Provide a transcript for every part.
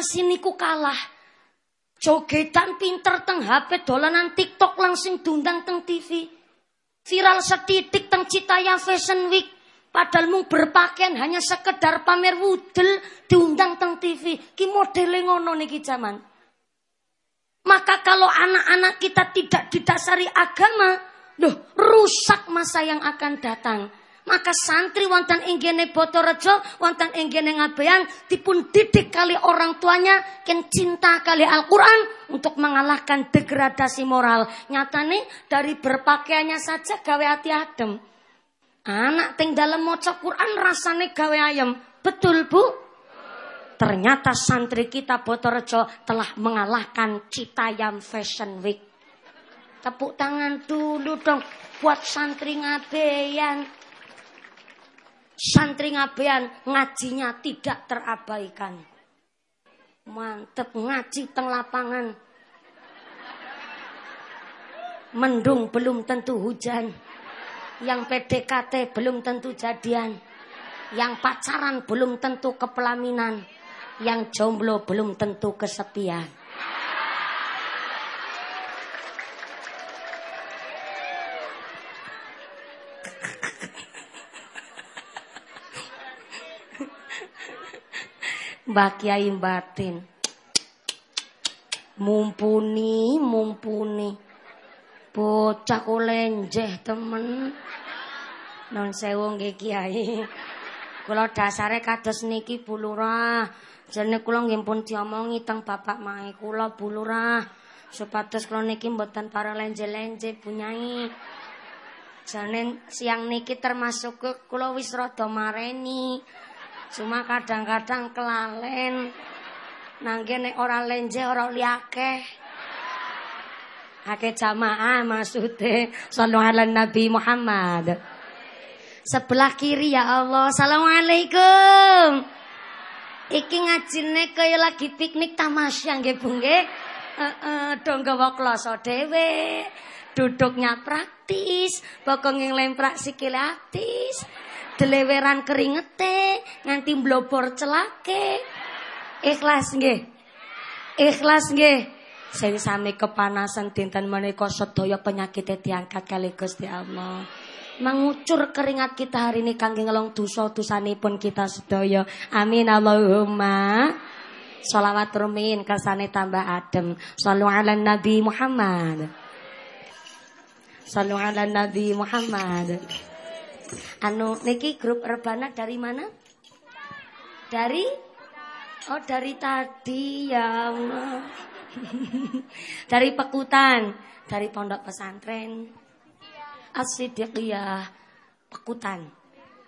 prestasi niku kalah. Jogetan pinter teng HP dolanan TikTok langsung diundang teng TV. Viral setitik teng Citaya Fashion Week. Padahal mung berpakaian hanya sekedar pamer wudel diundang teng TV. Ki modele ngono niki zaman. Maka kalau anak-anak kita tidak didasari agama, loh rusak masa yang akan datang. Maka santri wonten inggene Botorejo, wonten inggene Ngabean dipun didik kali orang tuanya ken cinta kali Al-Qur'an untuk mengalahkan degradasi moral. Nyatane dari berpakaiannya saja gawe hati adem. Anak ting dalam maca Quran rasane gawe ayam. Betul, Bu? Ternyata santri kita Botorejo telah mengalahkan Citayam Fashion Week. Tepuk tangan dulu dong buat santri ngabean santri ngabean ngajinya tidak terabaikan. Mantep ngaji teng lapangan. Mendung belum tentu hujan. Yang PDKT belum tentu jadian. Yang pacaran belum tentu kepelaminan. Yang jomblo belum tentu kesepian. Mbah Kiai batin. Mumpuni, mumpuni. Bocah kok lenjeh temen. Non sewu nggih Kiai. Kula dasare kados niki Bu Lurah. Jane kula nggih pun diomongi teng Bapak Mae kula Bu Lurah. Supados kula niki mboten para lenje-lenje Bu Nyai. Jane siang niki termasuk kula wis rada mareni. Cuma kadang-kadang kelalen. Nangge nek ora lenje ora liake. Ake jamaah maksudnya Sallu ala Nabi Muhammad Sebelah kiri ya Allah Assalamualaikum Iki ngajine kaya lagi piknik tamasya nggih Bu nggih. Heeh, dhewe. Duduknya praktis, pokoknya nglemprak sikile artis deleweran keringete nganti blobor celake. Ikhlas nggih. Ikhlas nggih. Sing sami kepanasan dinten menika sedaya penyakit diangkat kali Gusti Allah. Mengucur keringat kita hari ini kangge ngelong dosa pun kita sedaya. Amin Allahumma. Salawat rumin kersane tambah adem. Sallu ala Nabi Muhammad. Sallu ala Nabi Muhammad. Anu niki grup Rebana dari mana? Dari Oh, dari tadi ya dari Pekutan, dari Pondok Pesantren As-Siddiqiyah Pekutan.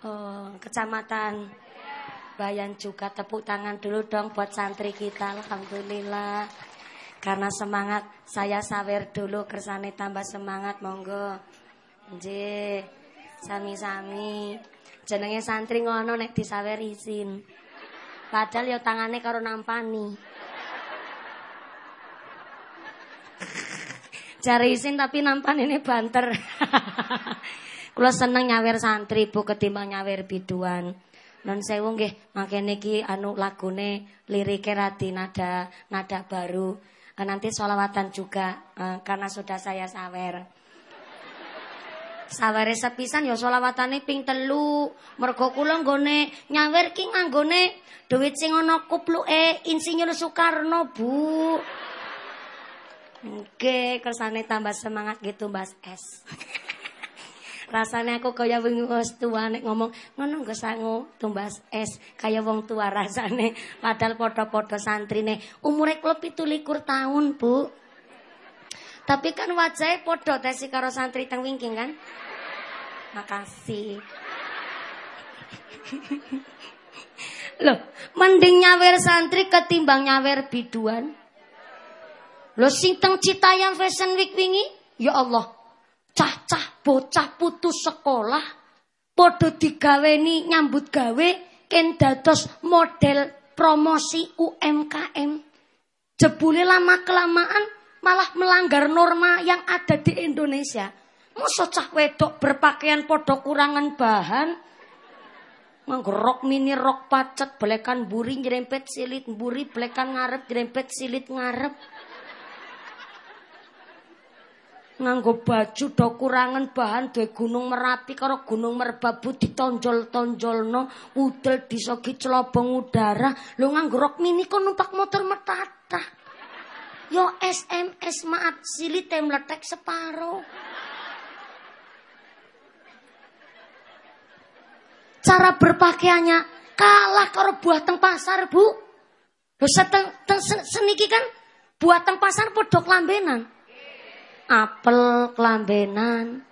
Oh, Kecamatan Bayan juga tepuk tangan dulu dong buat santri kita. Alhamdulillah. Karena semangat saya sawer dulu kersane tambah semangat monggo. Nggih. Sami-sami. Jenenge santri ngono nek disawer izin. Padahal ya tangane karo nampani. Cari izin tapi nampan ini banter. Kula seneng nyawer santri Bu ketimbang nyawer biduan. Non sewu nggih makene iki anu lagune lirike radi nada nada baru. Nanti solawatan juga eh, karena sudah saya sawer. Saware sepisan ya selawatane ping telu. Mergo kula nggone nyawer ki nganggone dhuwit sing ana kupluke Insinyur Soekarno, Bu. Oke, kersane tambah semangat gitu Mbak S. rasanya aku kaya wong tua nek ngomong ngono gak sangu tumbas es kaya wong tua rasane padahal padha-padha santrine umure klub 17 tahun Bu tapi kan wajahnya padha tesi karo santri teng wingking kan Makasih. Loh, mending nyawer santri ketimbang nyawer biduan. Loh sing teng Citayam Fashion Week wingi, ya Allah. Cah-cah bocah putus sekolah padha digaweni nyambut gawe ken dados model promosi UMKM. Jebule lama kelamaan malah melanggar norma yang ada di Indonesia. Masa cah wedok berpakaian podo kurangan bahan? Nganggo rok mini rok pacet belekan buri nyerempet silit buri belekan ngarep nyerempet silit ngarep. nganggo baju do kurangan bahan duwe gunung merapi karo gunung merbabu ditonjol-tonjolno udel disogi celobong udara lu nganggo rok mini kok numpak motor metata yo SMS maaf sili tem separo cara berpakaiannya kalah karo buah teng pasar bu lu seteng seniki kan buah teng pasar podok lambenan apel kelambenan,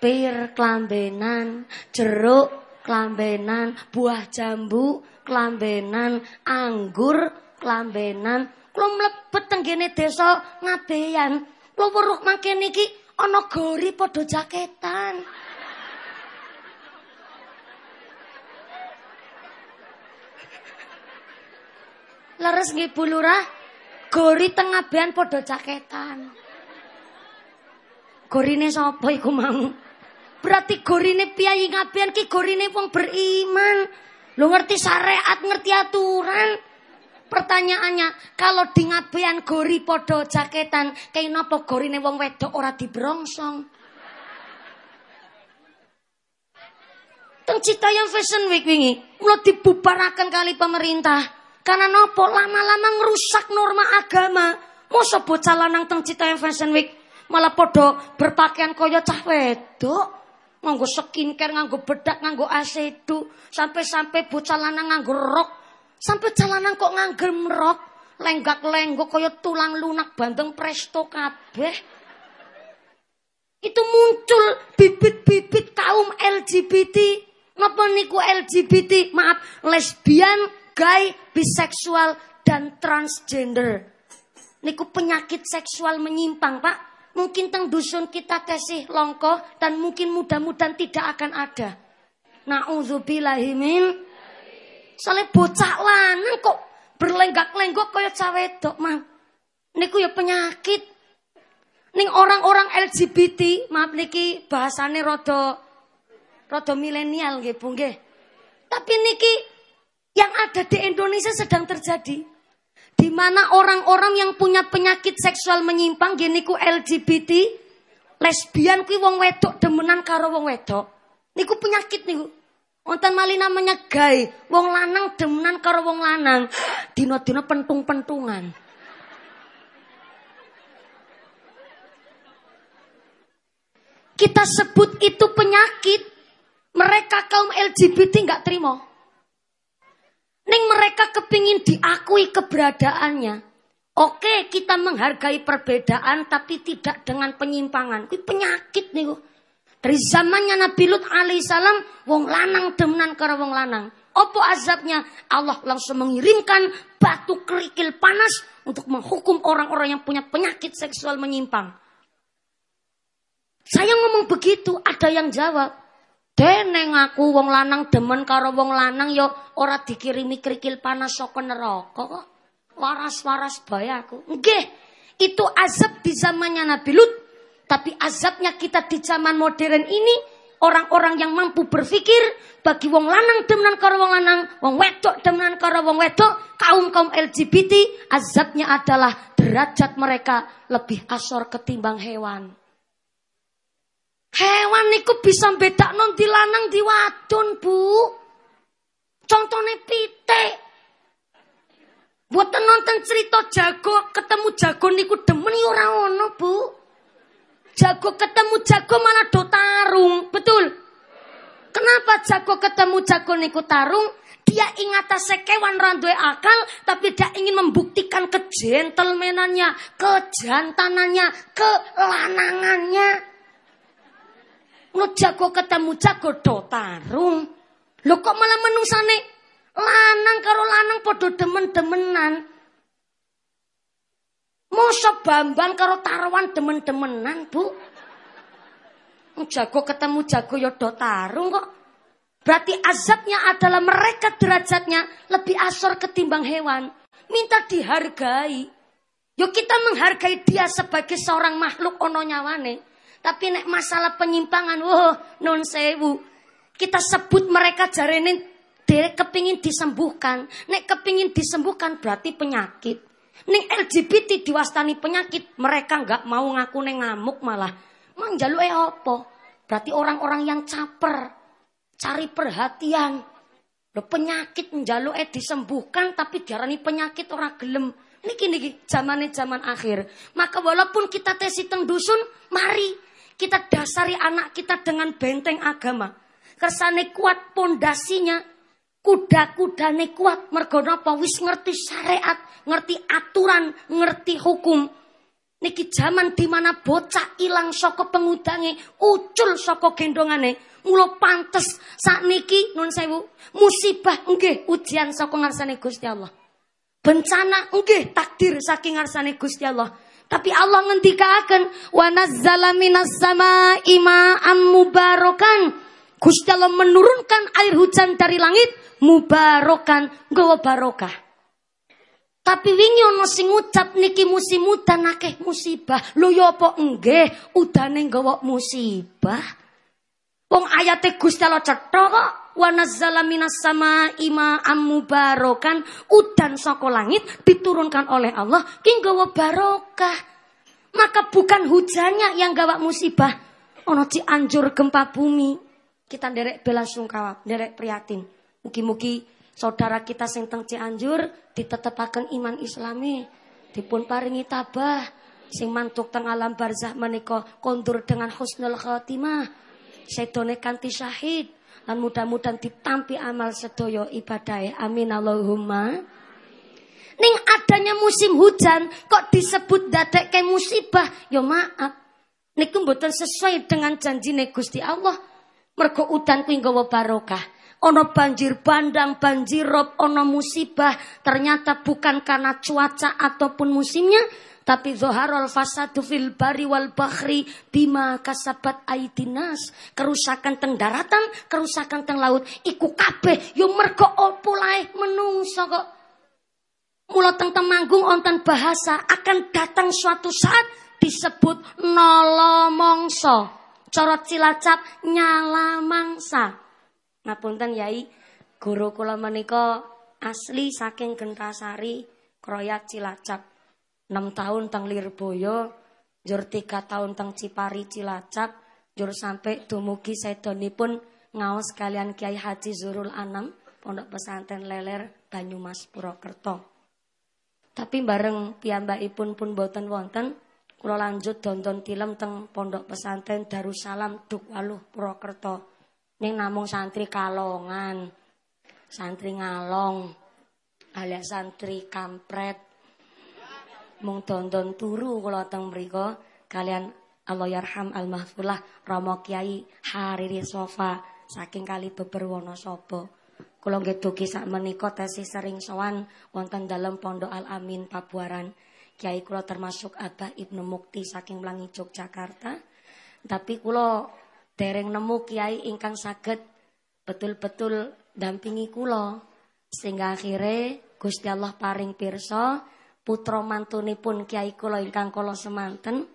pir kelambenan, jeruk kelambenan, buah jambu kelambenan, anggur kelambenan. Kulo mlebet tenggene desa ngabeyan. Kulo weruh mangke niki ana gori padha jaketan. Leres nggih Bu Lurah, gori tengah bean padha jaketan. Gorine sapa iku mau? Berarti gorine piyai ngabian ki gorine wong beriman. Lu ngerti syariat, ngerti aturan. Pertanyaannya, kalau di ngabean gori podo jaketan, kayak napa gorine wong wedok ora dibrongsong? Teng yang Fashion Week wingi, mulai dibubarakan kali pemerintah. Karena nopo lama-lama ngerusak norma agama. Mosok bocah lanang teng yang Fashion Week malah podo berpakaian kaya cah wedok. Nganggo skincare nganggo bedak nganggo asedu sampai-sampai bocah lanang nganggo rok. Sampai jalanan kok nganggo lenggak-lenggok kaya tulang lunak bandeng presto kabeh. Itu muncul bibit-bibit kaum LGBT napa niku LGBT maaf lesbian gay biseksual dan transgender niku penyakit seksual menyimpang pak Mungkin teng dusun kita tesih longko dan mungkin mudah-mudahan tidak akan ada. Nauzubillahimin. Soalnya bocah lanang kok berlenggak-lenggok kaya cawedok, Mam. Niku ya penyakit. Ning orang-orang LGBT, maaf niki bahasane rada rada milenial nggih, Bu nggih. Tapi niki yang ada di Indonesia sedang terjadi di mana orang-orang yang punya penyakit seksual menyimpang gini ku LGBT, lesbian ku wong wedok demenan karo wong wedok. Niku penyakit niku. Wonten mali namanya gay, wong lanang demenan karo wong lanang. Dino-dino pentung-pentungan. Kita sebut itu penyakit. Mereka kaum LGBT nggak terima. Neng mereka kepingin diakui keberadaannya. Oke, kita menghargai perbedaan tapi tidak dengan penyimpangan. Itu penyakit nih. Dari zamannya Nabi Lut alaihissalam, wong lanang demenan karo wong lanang. Opo azabnya? Allah langsung mengirimkan batu kerikil panas untuk menghukum orang-orang yang punya penyakit seksual menyimpang. Saya ngomong begitu, ada yang jawab. Dene aku wong lanang demen karo wong lanang yo ora dikirimi krikil panas saka neraka kok. Waras-waras bae aku. Nggih, itu azab di zamannya Nabi Lut. Tapi azabnya kita di zaman modern ini orang-orang yang mampu berpikir bagi wong lanang demenan karo wong lanang, wong wedok demenan karo wong wedok, kaum-kaum LGBT azabnya adalah derajat mereka lebih asor ketimbang hewan. Hewan niku bisa beda non di lanang di wadon, Bu. Contohnya pitik. Buat nonton cerita jago ketemu jago niku demen ora ono, Bu. Jago ketemu jago malah do tarung, betul? Kenapa jago ketemu jago niku tarung? Dia ingat kewan randue akal, tapi dia ingin membuktikan kejentelmenannya, kejantanannya, kelanangannya. Lo jago ketemu jago do tarung. Lo kok malah menungsane lanang karo lanang podo demen-demenan. Mosok Bambang karo Tarwan demen-demenan, Bu. Jago ketemu jago yo do tarung kok. Berarti azabnya adalah mereka derajatnya lebih asor ketimbang hewan. Minta dihargai. Yuk kita menghargai dia sebagai seorang makhluk ono nyawane. Tapi nek masalah penyimpangan, wah non sewu. Kita sebut mereka jarene Derek kepingin disembuhkan. Nek kepingin disembuhkan berarti penyakit. Ning LGBT diwastani penyakit, mereka nggak mau ngaku neng ngamuk malah. Mang jalu eh apa? Berarti orang-orang yang caper, cari perhatian. Lo penyakit njalu eh disembuhkan tapi diarani penyakit orang gelem. Niki niki zamane zaman akhir. Maka walaupun kita tesi teng dusun, mari kita dasari anak kita dengan benteng agama. Kersane kuat pondasinya, kuda-kudane kuat mergo napa wis ngerti syariat, ngerti aturan, ngerti hukum. Niki zaman di mana bocah ilang saka pengudange, ucul saka gendongane. Mula pantes sak niki nun sewu musibah nggih ujian saka ngarsane Gusti Allah. Bencana nggih takdir saking ngarsane Gusti Allah. Tapi Allah ngendikaken wa nazzala minas sama'i ma'am mubarakan. Gusti Allah menurunkan air hujan dari langit mubarakan nggawa barokah. Tapi wingi ana sing ngucap niki musim udan akeh musibah. Lho ya apa nggih udane nggawa musibah? Wong ayate Gusti Allah cetha kok wa nazzala minas sama ima barokan udan saka langit diturunkan oleh Allah. Ki nggawa barokah. Maka bukan hujannya yang gawa musibah. Ono anjur gempa bumi. Kita derek bela sungkawa derek prihatin. Mugi-mugi saudara kita sing teng Cianjur ditetepaken iman islami. Dipun paringi tabah. Sing mantuk teng alam barzah menika kondur dengan husnul khatimah. Sedone kanthi syahid dan mudah-mudahan ditampi amal sedoyo ibadah. Amin Allahumma. Ning adanya musim hujan kok disebut dadek ke musibah? Ya maaf. Niku mboten sesuai dengan janji Gusti Allah. Mergo udan kuwi nggawa barokah. Ono banjir bandang, banjir rob, ono musibah. Ternyata bukan karena cuaca ataupun musimnya, tapi zoharul fasadu fil bari wal bahri bima kasabat aidinas. Kerusakan teng daratan, kerusakan teng laut. Iku kabeh yo mergo opo lae menungso kok. Mula teng temanggung onten bahasa akan datang suatu saat disebut nolo mongso. Corot cilacap nyala mangsa. Ngapunten yai, guru kula menika asli saking Gentasari, Kroyat Cilacap. 6 tahun teng Lirboyo, jur 3 tahun teng Cipari Cilacap, jur sampai dumugi pun ngaos kalian Kiai Haji Zurul Anam, Pondok Pesantren Leler Banyumas Purwokerto. Tapi bareng piyambakipun pun boten wonten, kula lanjut dondon tilem teng Pondok Pesantren Darussalam Dukwaluh Purwokerto. Ning namung santri kalongan, santri ngalong, alias santri kampret, mung dondon turu kula teng mriku kalian Allah yarham al mahfulah Romo Kiai Hariri Sofa saking kali beber Wonosobo. Kula nggih dugi sak menika tesi sering sowan wonten dalam Pondok Al Amin Pabuaran. Kiai kula termasuk Abah Ibnu Mukti saking Mlangi Yogyakarta. Tapi kula dereng nemu kiai ingkang saged betul-betul dampingi kula sehingga akhirnya Gusti Allah paring pirsa putra pun Kiai kula ingkang kala semanten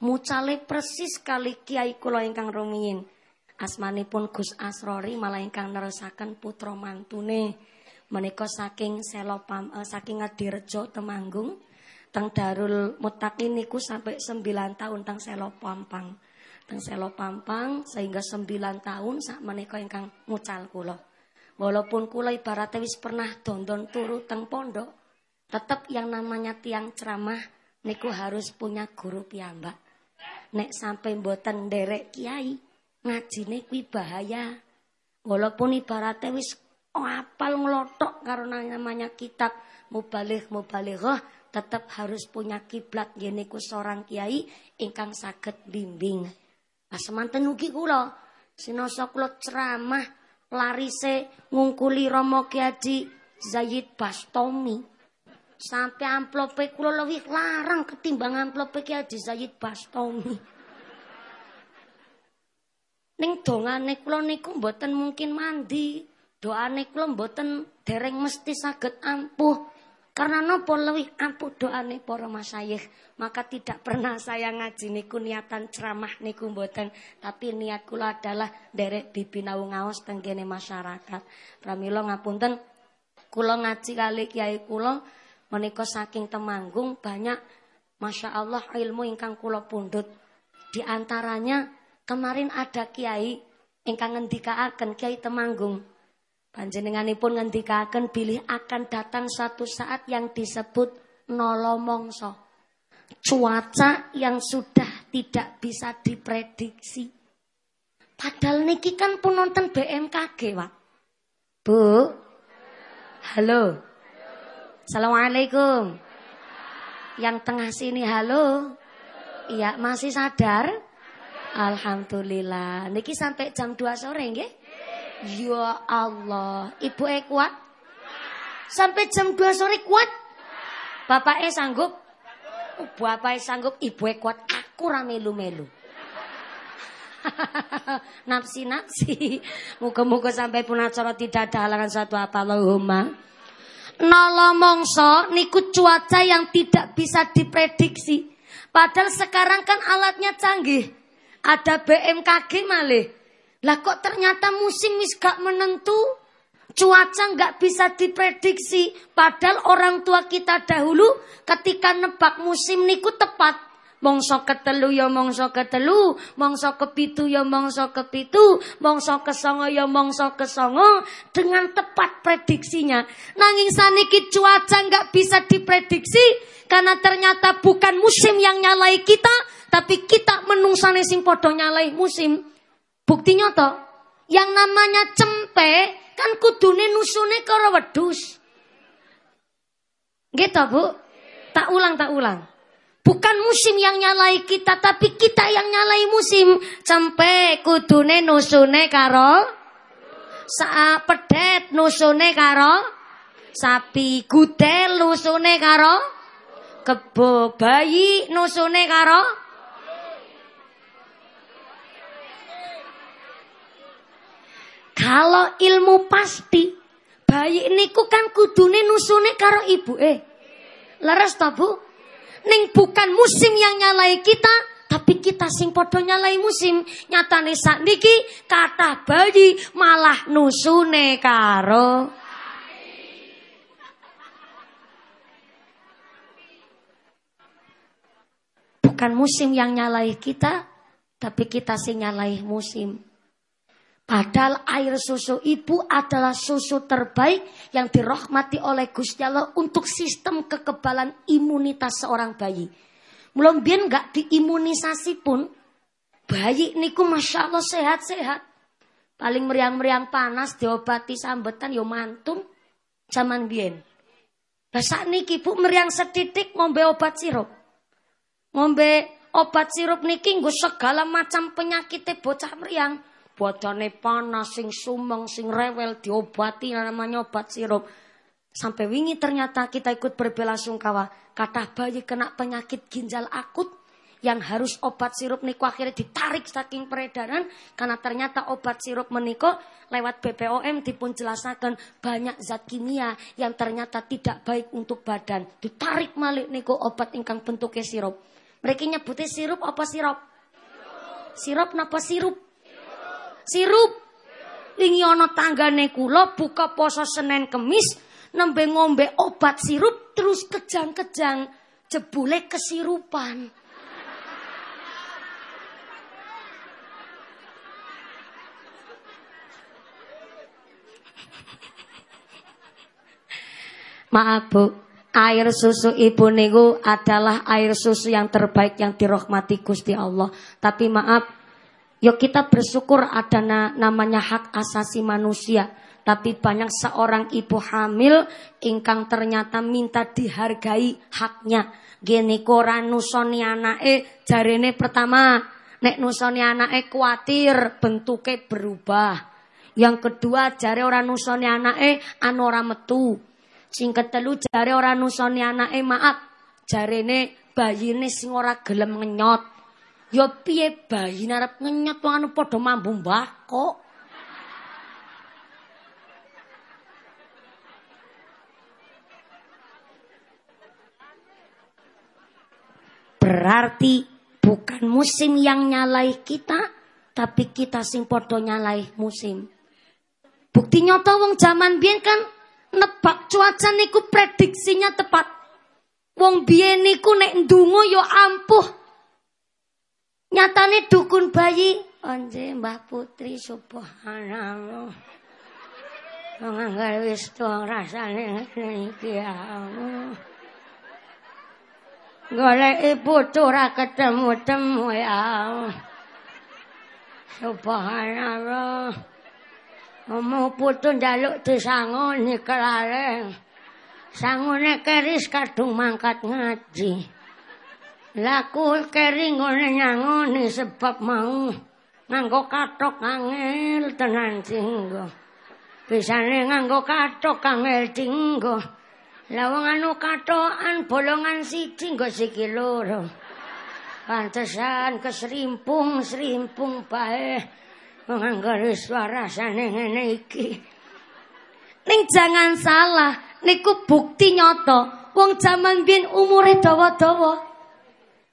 mucale persis kali Kiai kula ingkang rumiyin. Asmanipun Gus Asrori malah ingkang nerusaken putra mantune menika saking Selopam eh, saking Ngadirejo Temanggung teng Darul Mutakin niku sampai 9 tahun teng Selopampang. Teng Selopampang sehingga 9 tahun sak menika ingkang mucal kula. Walaupun kula ibaratnya wis pernah dondon turu teng pondok, Tetap yang namanya tiang ceramah niku harus punya guru piyambak. Nek sampai mboten derek kiai, ngajine kuwi bahaya. Walaupun ibaratnya wis oh, apal ngelotok karena namanya kitab mubalih mubalighah tetap harus punya kiblat ku seorang kiai ingkang saged bimbing. Nah semanten ugi kula sinoso kula ceramah larise ngungkuli Romo Kiai Zaid Bastomi. Sampai amplope kula lebih larang ketimbang amplope Ki Haji Sayyid Bastomi. Ning dongane kula niku mboten mungkin mandi. Doane kula mboten dereng mesti saged ampuh. Karena nopo lebih ampuh doane para masyayikh, maka tidak pernah saya ngaji niku niatan ceramah niku mboten, tapi niat kula adalah derek bibinau ngaos tenggene masyarakat. Pramila ngapunten kula ngaji kali kiai kula menika saking Temanggung banyak Masya Allah ilmu ingkang kula pundut. Di antaranya kemarin ada kiai ingkang ngendikaaken kiai Temanggung Panjenenganipun ngendikaken bilih akan datang suatu saat yang disebut nolomongso. Cuaca yang sudah tidak bisa diprediksi. Padahal niki kan pun nonton BMKG, Pak. Bu. Halo. Assalamualaikum. Yang tengah sini halo. Iya, masih sadar? Alhamdulillah. Niki sampai jam 2 sore nggih? Ya Allah, ibu e kuat? Sampai jam 2 sore kuat? Bapak e sanggup? Oh, bapak e sanggup, ibu e kuat. Aku ramelu-melu. Napsi-napsi. Muka-muka sampai pun acara tidak ada halangan satu apa Allahumma. Nolo mongso niku cuaca yang tidak bisa diprediksi. Padahal sekarang kan alatnya canggih. Ada BMKG malih. Lah kok ternyata musim wis gak menentu? Cuaca nggak bisa diprediksi. Padahal orang tua kita dahulu ketika nebak musim niku tepat. Mongso ketelu ya mongso ketelu, mongso kepitu ya mongso kepitu, mongso kesongo ya mongso kesongo dengan tepat prediksinya. Nanging saniki cuaca nggak bisa diprediksi karena ternyata bukan musim yang nyalai kita, tapi kita menungsane sing podo nyalai musim. Bukti nyoto, yang namanya cempe kan kudune nusune karo wedus. Gitu bu? Tak ulang, tak ulang. Bukan musim yang nyalai kita, tapi kita yang nyalai musim. Cempe kudune nusune karo sa pedet nusune karo sapi gudel nusune karo kebo bayi nusune karo Kalau ilmu pasti, bayi niku kan kudune nusune karo ibu eh. Leres ta Bu? Ning bukan musim yang nyalai kita, tapi kita sing padha nyalai musim. Nyatane niki kata bayi malah nusune karo Bukan musim yang nyalai kita, tapi kita sing nyalai musim. Padahal air susu ibu adalah susu terbaik yang dirahmati oleh Gusti Allah untuk sistem kekebalan imunitas seorang bayi. Biar nggak diimunisasi pun, bayi niku masya Allah sehat-sehat. Paling meriang-meriang panas diobati sambetan yo mantung zaman biyen. Lah niki bu meriang setitik ngombe obat sirup. Ngombe obat sirup niki nggo segala macam penyakit bocah meriang badane panas, sing sumeng, sing rewel diobati namanya obat sirup. Sampai wingi ternyata kita ikut berbelasungkawa. Kata bayi kena penyakit ginjal akut yang harus obat sirup niku akhirnya ditarik saking peredaran. Karena ternyata obat sirup meniko lewat BPOM dipun jelasakan banyak zat kimia yang ternyata tidak baik untuk badan. Ditarik malik niku obat ingkang bentuknya sirup. Mereka nyebutnya sirup apa sirup? Sirup napa sirup sirup. Lingi ana tanggane kula buka poso Senin Kemis nembe ngombe obat sirup terus kejang-kejang jebule kesirupan. Maaf Bu, air susu ibu niku adalah air susu yang terbaik yang dirahmati Gusti Allah. Tapi maaf, Yuk kita bersyukur ada na namanya hak asasi manusia. Tapi banyak seorang ibu hamil ingkang ternyata minta dihargai haknya. Gini koran nusoni anake jarene pertama nek nusoni anake kuatir bentuknya berubah. Yang kedua jare orang nusoni anake anu ora metu. Sing ketelu jare orang nusoni anake maaf jarene bayine sing ora gelem ngenyot. Ya piye bayi narep ngenyot wong anu padha mambu mbako. Berarti bukan musim yang nyalai kita, tapi kita sing padha nyalai musim. Bukti nyata wong zaman biyen kan nebak cuaca niku prediksinya tepat. Wong biyen niku nek ndungu yo ya ampuh Nyatane dukun bayi Anje Mbah Putri subhanallah. Wong anggar wis tuang rasane iki ya. Golek putu ora ketemu-temu ya. Subhanallah. Mau putu njaluk disangoni kelareng. Sangone keris kadung mangkat ngaji. Laku keri ngone nyangoni sebab mau nganggo katok angel tenan singgo. Bisane nganggo katok angel tinggo. Lawang anu katoan bolongan siji nggo siki loro. Pantesan keserimpung serimpung bae. Nganggo suara sane ngene iki. Ning jangan salah, niku bukti nyoto. Wong jaman biyen umure dawa-dawa.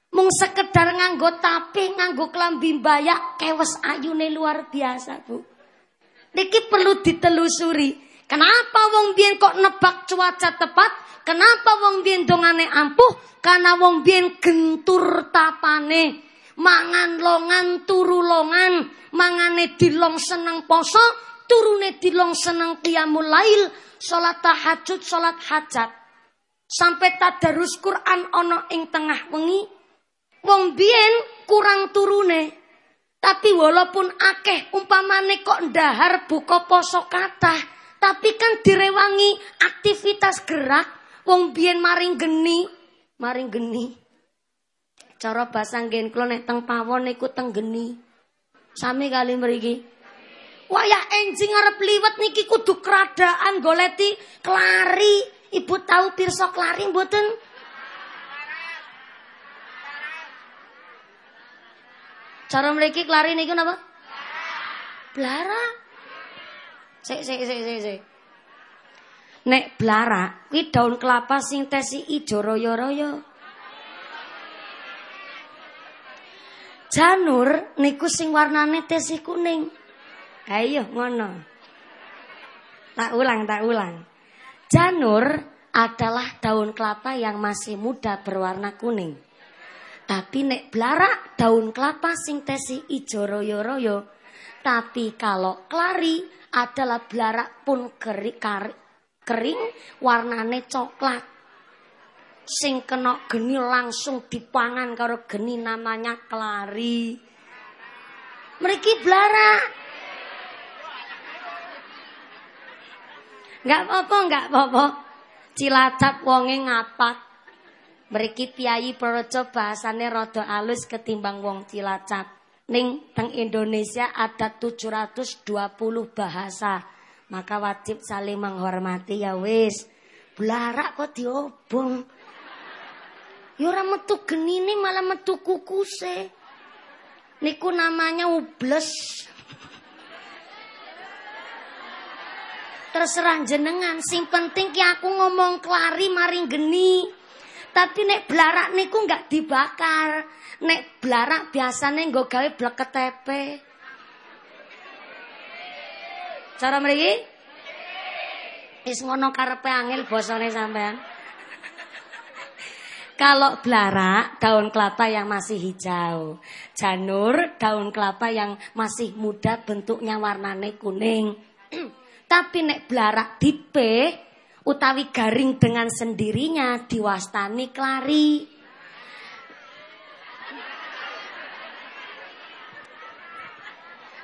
Mung sekedar nganggo tapi nganggo klambi mbayak kewes ayune luar biasa, Bu. Niki perlu ditelusuri. Kenapa wong biyen kok nebak cuaca tepat? Kenapa wong biyen dongane ampuh? Karena wong biyen gentur tapane. Mangan longan turu longan, mangane dilong seneng poso, turune dilong seneng qiyamul lail, salat tahajud, salat hajat. Sampai tadarus Quran ana ing tengah wengi, wong biyen kurang turune. Tapi walaupun akeh umpamane kok ndahar buka poso kathah, tapi kan direwangi aktivitas gerak wong biyen maring geni, maring geni. Cara basa nggen kula nek teng pawon niku teng geni. Sami kali mriki. Wayah enjing arep liwet niki kudu keradaan goleti kelari. Ibu tahu pirsa kelari mboten? Cara mriki kelari niku napa? Blara. Sik sik sik sik sik. Nek blarak kuwi daun kelapa sing tesi ijo royo-royo. Janur niku sing warnane tesi kuning. Ayo ngono. Tak ulang, tak ulang. Janur adalah daun kelapa yang masih muda berwarna kuning. Tapi nek blarak daun kelapa sing tesi ijo royo-royo. Tapi kalau kelari adalah blarak pun kering, kering warnane coklat. Sing kena geni langsung dipangan karo geni namanya kelari. Meriki blarak. Enggak apa-apa, enggak apa-apa. Cilacap wonge ngapak. Meriki piyayi projo bahasane rada alus ketimbang wong Cilacap. Ning teng Indonesia ada 720 bahasa. Maka wajib saling menghormati ya wis. Blarak kok diobong. Ya ora metu genine malah metu kukuse. Niku namanya ubles. Terserah jenengan, sing penting ki aku ngomong kelari maring geni. Tapi nek blarak niku nggak dibakar. Nek blarak biasane nggo gawe bleket tepe. Cara mriki? Wis ngono karepe angel bosone sampean. Kalau blarak, daun kelapa yang masih hijau. Janur, daun kelapa yang masih muda bentuknya warnane kuning. Tapi nek blarak dipe, utawi garing dengan sendirinya diwastani klari.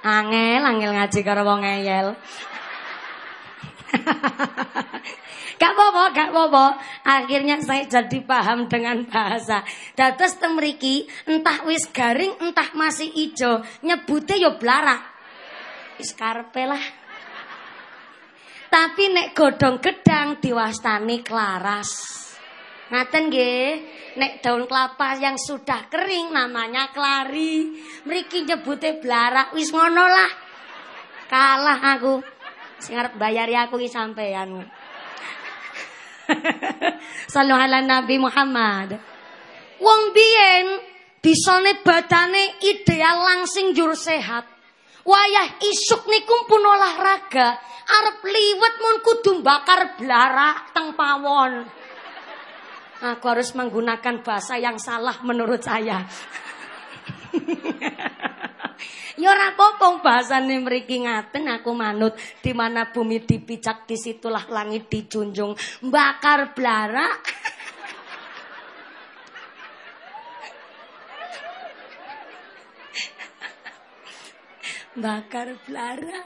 Angel, angel ngaji karo wong ngeyel. gak apa-apa, gak apa-apa. Akhirnya saya jadi paham dengan bahasa. Dados temriki entah wis garing, entah masih ijo, nyebute yo blarak. Wis karepe lah. Tapi nek godong gedang diwastani klaras. Ngaten nggih, nek daun kelapa yang sudah kering namanya kelari. Mriki nyebute blarak wis ngono lah. Kalah aku. Sing arep bayari aku iki sampean. Sallu ala Nabi Muhammad. Wong biyen bisane badane ideal langsing jur sehat. Wayah isuk niku pun olahraga, arep liwet mun kudu bakar blarak teng pawon. Aku harus menggunakan bahasa yang salah menurut saya. ya ora apa bahasane mriki ngaten aku manut di mana bumi dipijak di situlah langit dijunjung bakar blarak bakar belara.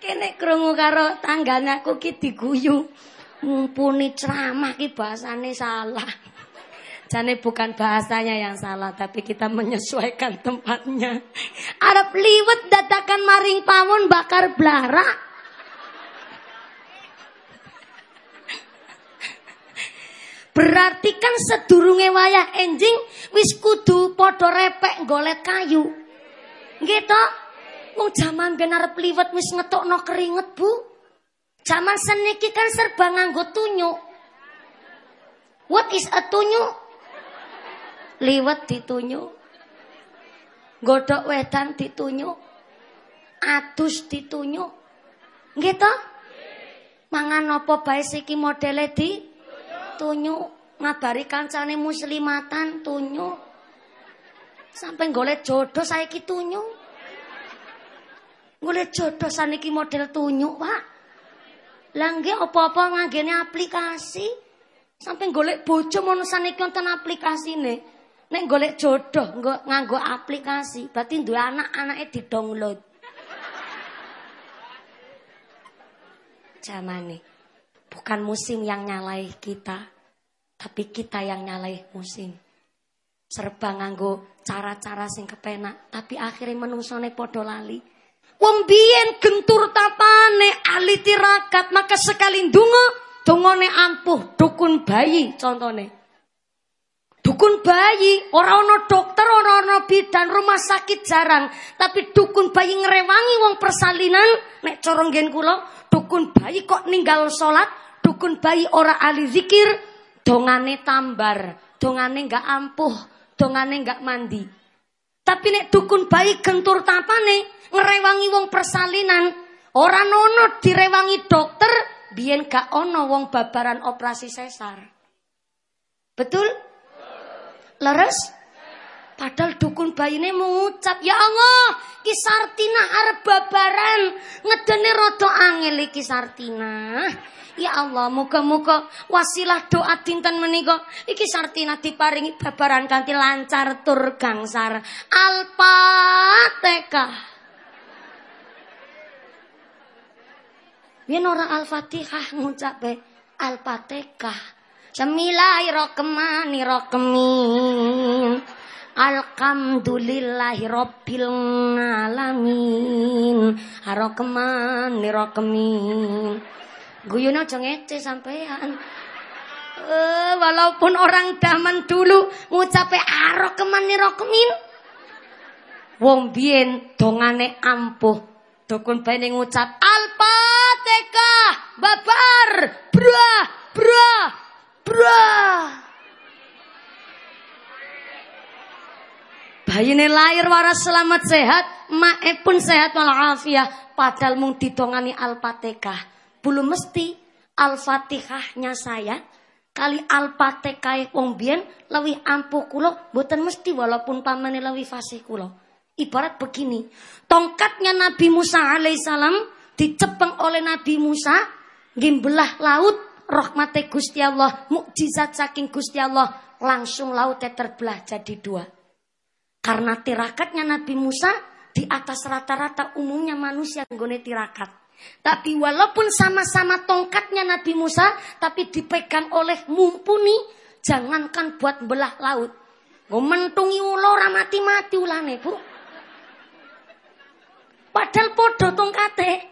Kene krungu karo tanggane aku ki diguyu. Mumpuni ceramah ki bahasane salah. Jane bukan bahasanya yang salah, tapi kita menyesuaikan tempatnya. Arab liwet dadakan maring pawon bakar belara. Berarti kan sedurunge wayah enjing wis kudu padha repek golek kayu. Nggih to? Wong jaman ben arep liwet wis ngetokno keringet, Bu. Jaman seniki kan serba nganggo tunyu. What is a tunyu? Liwet ditunyu. Godhok wedan ditunyu. Adus ditunyu. Nggih to? Mangan apa bae siki modele di tunyu ngabari kancane muslimatan tunyu. Sampai golek jodoh saiki tunyu. Golek jodoh saniki model tunyu pak. Langge apa-apa nganggene aplikasi. Sampai golek bojo mono saniki wonten aplikasine. Nek golek jodoh nganggo aplikasi berarti duwe anak anake di-download. Zamane Bukan musim yang nyalai kita, tapi kita yang nyalai musim. Serba nganggo cara-cara sing kepenak, tapi akhirnya menungsone podo lali. Wong biyen gentur tapane ahli tirakat, maka sekali dungo, dungone ampuh dukun bayi contohnya. Dukun bayi, orang ono dokter, orang ono bidan, rumah sakit jarang. Tapi dukun bayi ngerewangi wong persalinan, nek corong gen kulo, dukun bayi kok ninggal sholat, dukun bayi ora ahli zikir, dongane tambar, dongane nggak ampuh, dongane nggak mandi. Tapi nek dukun bayi gentur tapane, ngerewangi wong persalinan, ora nono direwangi dokter, biyen gak ono wong babaran operasi sesar. Betul? Leres? Padahal dukun bayine mengucap, "Ya Allah, Ki Sartina arep babaran, ngedene rada angel iki Sartina." Ya Allah, muga-muga wasilah doa dinten menika iki Sartina diparingi babaran kanthi lancar tur gangsar. Al-Fatihah. Yen ora Al-Fatihah ngucape Al-Fatihah. Bismillahirrahmanirrahim. Alhamdulillahi Rabbil Alamin. Nirokemin Guyunya aja ngece sampean. Uh, Walaupun orang daman dulu Ngucape Harokeman Nirokemin Wong bien dongane ampuh. Dukun bane ngucap Al-Fatihah Babar Brah Brah Brah Bayine lahir waras selamat sehat, mae pun sehat walafiat. Padahal mung ditongani Al-Fatihah. Belum mesti Al-Fatihahnya saya kali Al-Fatihah wong biyen lebih ampuh kula mboten mesti walaupun pamane lebih fasih kula. Ibarat begini, tongkatnya Nabi Musa alaihissalam dicepeng oleh Nabi Musa gimbelah laut rahmate Gusti Allah, mukjizat saking Gusti Allah, langsung lautnya terbelah jadi dua. Karena tirakatnya Nabi Musa di atas rata-rata umumnya manusia nggone tirakat. Tapi walaupun sama-sama tongkatnya Nabi Musa, tapi dipegang oleh mumpuni, jangankan buat belah laut. Ngomentungi ulo mati-mati ulane, Bu. Padahal podo tongkate.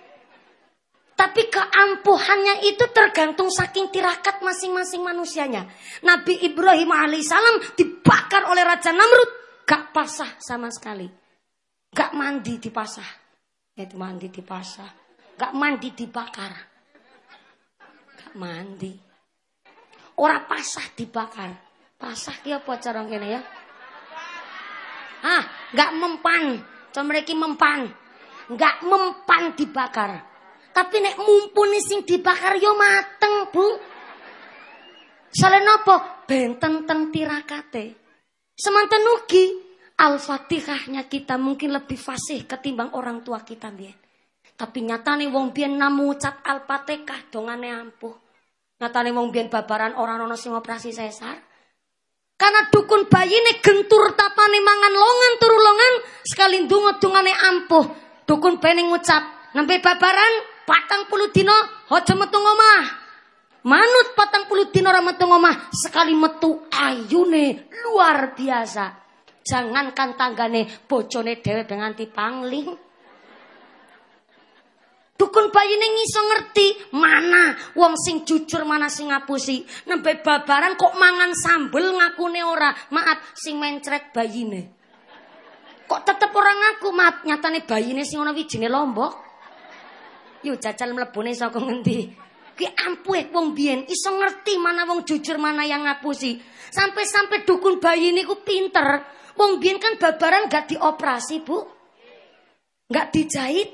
Tapi keampuhannya itu tergantung saking tirakat masing-masing manusianya. Nabi Ibrahim alaihissalam dibakar oleh Raja Namrud. Gak pasah sama sekali. Gak mandi di pasah. Itu mandi di pasah. Gak mandi dibakar. mandi. Ora pasah dibakar. Pasah ki apa cara kene ya? Ah, enggak mempan. Cuma mempan. Enggak mempan dibakar. Tapi nek mumpuni sing dibakar yo mateng, Bu. Soalnya nopo? Benten ten tirakate. Semantan ugi Al-Fatihahnya kita mungkin lebih fasih ketimbang orang tua kita biyen. Tapi nyatane wong biyen namu ucap Al-Fatihah dongane ampuh. Nyatane wong biyen babaran orang ana sing operasi sesar. Karena dukun bayi ini gentur tapane mangan longan turu longan sekali ndonga dungane ampuh. Dukun bayi ngucap nembe babaran patang puluh dino aja metu ngomah. Manut patang puluh dino ora metu sekali metu ayune luar biasa. Jangankan tanggane bojone dhewe nganti pangling. Dukun bayine ngiso ngerti mana wong sing jujur mana sing ngapusi. Nembe babaran kok mangan sambel ngakune ora. Maaf sing mencret bayine. Kok tetep orang ngaku maaf nyatane bayine sing ana wijine lombok. Yuk jajal mlebune saka ngendi? Ki ampuh wong biyen iso ngerti mana wong jujur mana yang ngapusi. Sampai-sampai dukun bayi niku pinter. Wong biyen kan babaran gak dioperasi, Bu. Gak dijahit.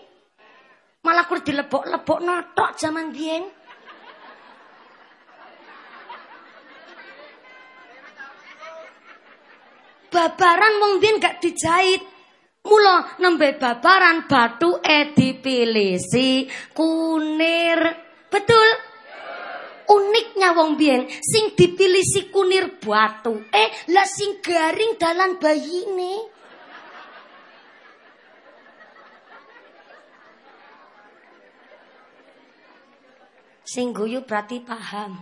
Malah kur dilebok-lebok notok zaman biyen. Babaran wong biyen gak dijahit. Mula nembe babaran batu e dipilisi kunir. Betul? uniknya wong biyen sing dipilih si kunir batu eh lah sing garing dalan bayine sing guyu berarti paham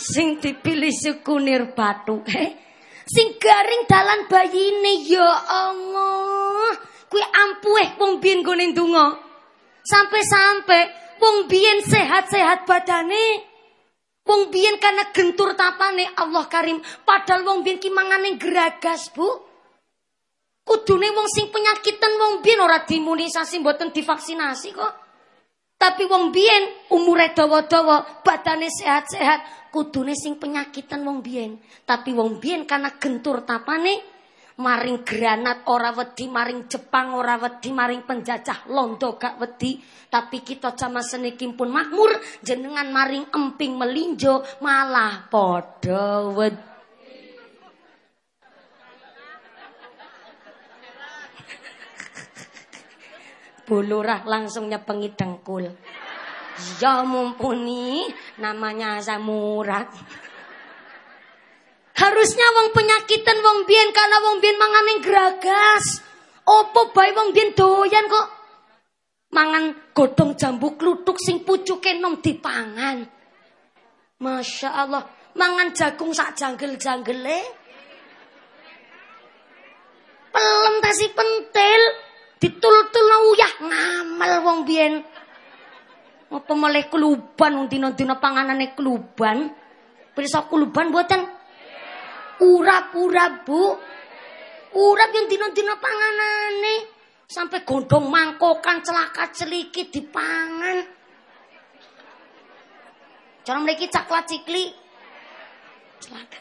sing dipilih si kunir batu eh sing garing dalan bayine ya Allah kuwi ampuh wong biyen gone ndonga sampai-sampai Wong biyen sehat-sehat badane. Wong biyen karena gentur tapane Allah Karim. Padahal wong biyen ki mangane geragas, Bu. Kudune wong sing penyakitan wong biyen ora diimunisasi mboten divaksinasi kok. Tapi wong biyen umure dawa-dawa, badane sehat-sehat, kudune sing penyakitan wong biyen. Tapi wong biyen karena gentur tapane maring granat ora wedi, maring Jepang ora wedi, maring penjajah londo gak wedi. Tapi kita sama seniki pun makmur, jenengan maring emping melinjo malah padha wedi. Bulurah langsung nyepengi dengkul. Ya mumpuni namanya Zamurat. Harusnya wong penyakitan wong biyen karena wong biyen mangan geragas. Opo bae wong biyen doyan kok. Mangan godong jambu klutuk sing pucuke nom dipangan. Masya Allah. Mangan jagung sak janggel-janggele. Pelem tasi pentil. Ditul-tul uyah ngamal wong biyen. Apa mulai keluban, dina-dina panganane keluban. Pirsa keluban buatan Urap-urap, Bu. Urap yang dina-dina panganane. Sampai gondong mangkokan celaka celiki dipangan. Cara mereka caklat cikli. Celaka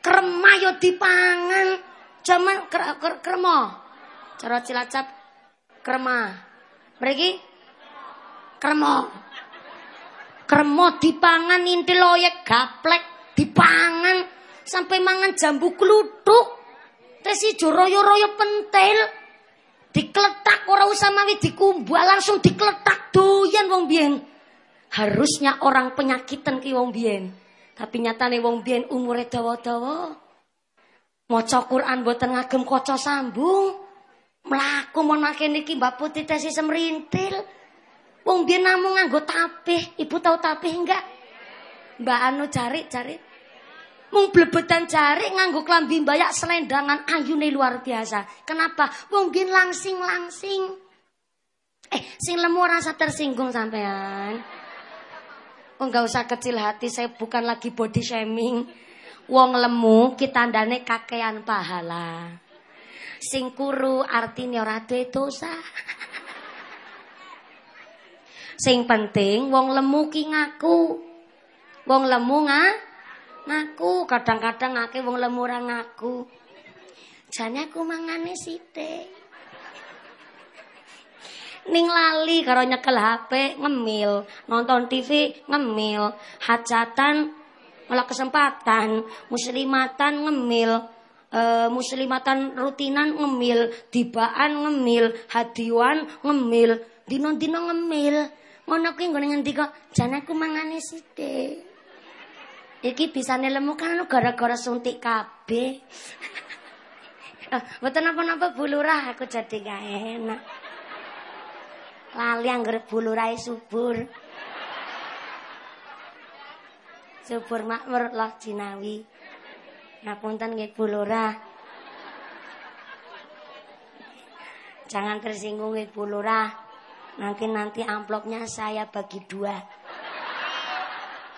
Krema yo dipangan. Jaman krema. Cara cilacap krema. Mereka krema. Krema dipangan inti loyek gaplek dipangan sampai mangan jambu kluthuk. Tesi royo-royo pentil. Dikletak ora usah mawi dikumbal langsung dikletak doyan wong biyen. Harusnya orang penyakitan ki wong biyen. Tapi nyatane wong biyen umure dawa-dawa. Maca Quran boten ngagem kaca sambung. Mlaku mon makin iki Mbak Putih tesi semrintil. Wong biyen namung nganggo tapih. Ibu tahu tapih enggak? Mbak Anu cari-cari. Mung blebetan jari nganggo klambi bayak selendangan ayune luar biasa. Kenapa? Wong bin langsing-langsing. Eh, sing lemu rasa tersinggung sampean. Oh, usah kecil hati, saya bukan lagi body shaming. Wong lemu kita ndane kakean pahala. Sing kuru artinya ora duwe dosa. Sing penting wong lemu ki ngaku. Wong lemu nga ngaku, kadang-kadang ngake wong lemu ora ngaku. Jane aku mangane sithik. Ning lali karo nyekel HP ngemil, nonton TV ngemil, hajatan malah kesempatan, muslimatan ngemil, e, muslimatan rutinan ngemil, dibaan ngemil, hadiwan ngemil, dino-dino ngemil. Ngono kuwi nggone ngendi kok jan aku mangane sithik. Iki bisane lemu kan gara-gara suntik kabeh. Betul apa-apa bulurah aku jadi gak enak. Lali anggar bulurai subur. Subur makmur loh jinawi. Ngapunten nggih bulurah. Jangan tersinggung nggih bulurah. Nanti nanti amplopnya saya bagi dua.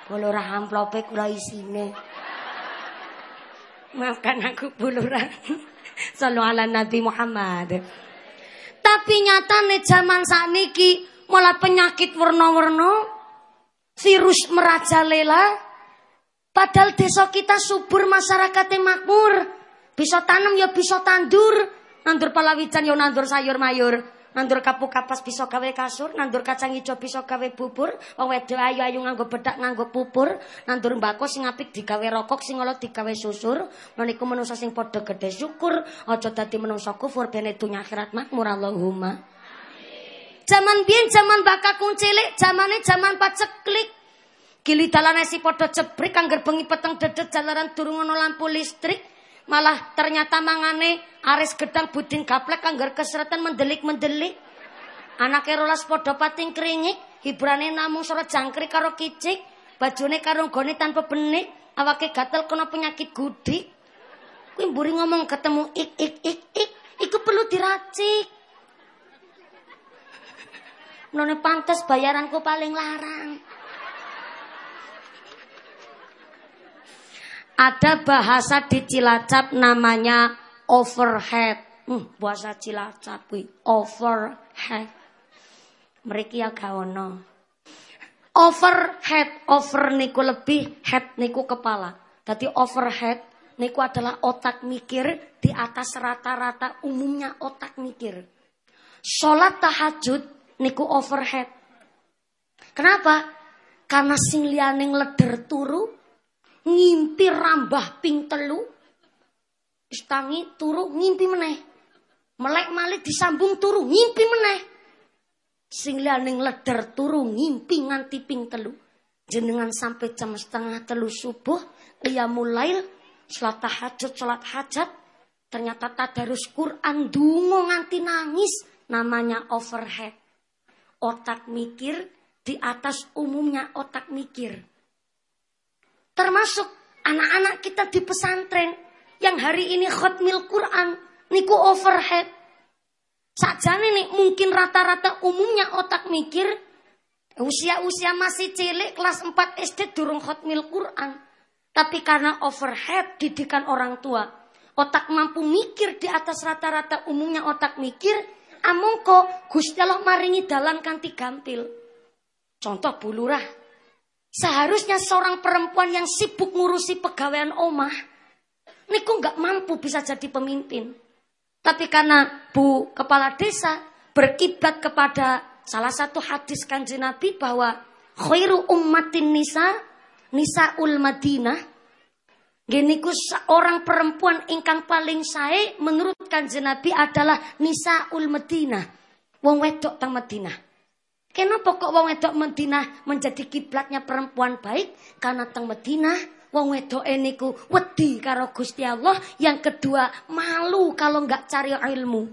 Bulurah amplopnya kula isine. Maafkan aku bulurah. Sallu ala Nabi Muhammad. Tapi nyatane zaman sakniki malah penyakit warna-warna, virus merajalela. Padahal desa kita subur, masyarakatnya makmur. Bisa tanam ya bisa tandur. Nandur palawican ya nandur sayur mayur. Nandur kapu kapas bisa gawe kasur, nandur kacang hijau bisa gawe bubur, wong wedok ayu-ayu nganggo bedak nganggo pupur, nandur mbako sing apik digawe rokok, sing ala digawe susur. Meniku menungso sing padha gedhe syukur, aja dadi menungso kufur ben dunya akhirat makmur Allahumma. Zaman biyen zaman bakakung cilik, zamane zaman paceklik. Gili dalane si padha jebrik kangger bengi peteng dedet jalaran durung ana lampu listrik. Malah ternyata mangane aris gedang buding gaplek kanggar keseretan mendelik-mendelik. Anake rolas padha pating kringik, hiburane namung sore jangkrik karo kicik, bajone karo gone tanpa benik, awake gatel kena penyakit gudik. Kuwi mburi ngomong ketemu ik ik ik ik, iku perlu diracik. None pantes bayaranku paling larang. Ada bahasa di Cilacap namanya overhead. Hmm, bahasa Cilacap kuwi overhead. Mereka ya gawono. Overhead, over niku lebih, head niku kepala. Jadi overhead niku adalah otak mikir di atas rata-rata umumnya otak mikir. Sholat tahajud niku overhead. Kenapa? Karena sing liyane leder turu ngimpi rambah ping telu. Istangi turu ngimpi meneh. Melek malih disambung turu ngimpi meneh. Sing lianing leder turu ngimpi nganti ping telu. Jenengan sampai jam setengah telu subuh ia mulai salat tahajud salat hajat. Ternyata tadarus Quran dungo nganti nangis namanya overhead. Otak mikir di atas umumnya otak mikir Termasuk anak-anak kita di pesantren yang hari ini khotmil Quran niku overhead. Sajane nih mungkin rata-rata umumnya otak mikir usia-usia masih cilik kelas 4 SD durung khotmil Quran. Tapi karena overhead didikan orang tua, otak mampu mikir di atas rata-rata umumnya otak mikir, amongko Gusti Allah maringi dalan kanti gampil. Contoh bulurah Seharusnya seorang perempuan yang sibuk ngurusi pegawaian omah, niku nggak mampu bisa jadi pemimpin. Tapi karena Bu Kepala Desa berkiblat kepada salah satu hadis kanji Nabi bahwa khairu ummatin nisa, nisa ul Madinah, Geniku seorang perempuan ingkang paling sae menurut kanjeng Nabi adalah nisa ul Madinah. Wong wedok tang Madinah. Kenapa kok wong wedok Madinah menjadi kiblatnya perempuan baik? Karena teng Madinah wong wedok niku wedi karo Gusti Allah, yang kedua malu kalau nggak cari ilmu.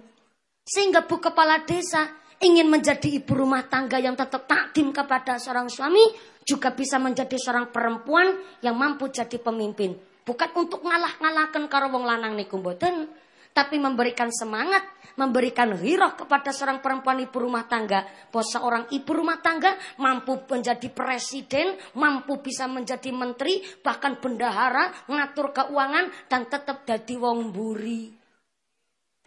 Sehingga bu kepala desa ingin menjadi ibu rumah tangga yang tetap takdim kepada seorang suami, juga bisa menjadi seorang perempuan yang mampu jadi pemimpin. Bukan untuk ngalah-ngalahkan karo wong lanang niku mboten, tapi memberikan semangat memberikan hiroh kepada seorang perempuan ibu rumah tangga. Bahwa seorang ibu rumah tangga mampu menjadi presiden, mampu bisa menjadi menteri, bahkan bendahara, ngatur keuangan, dan tetap jadi wong buri.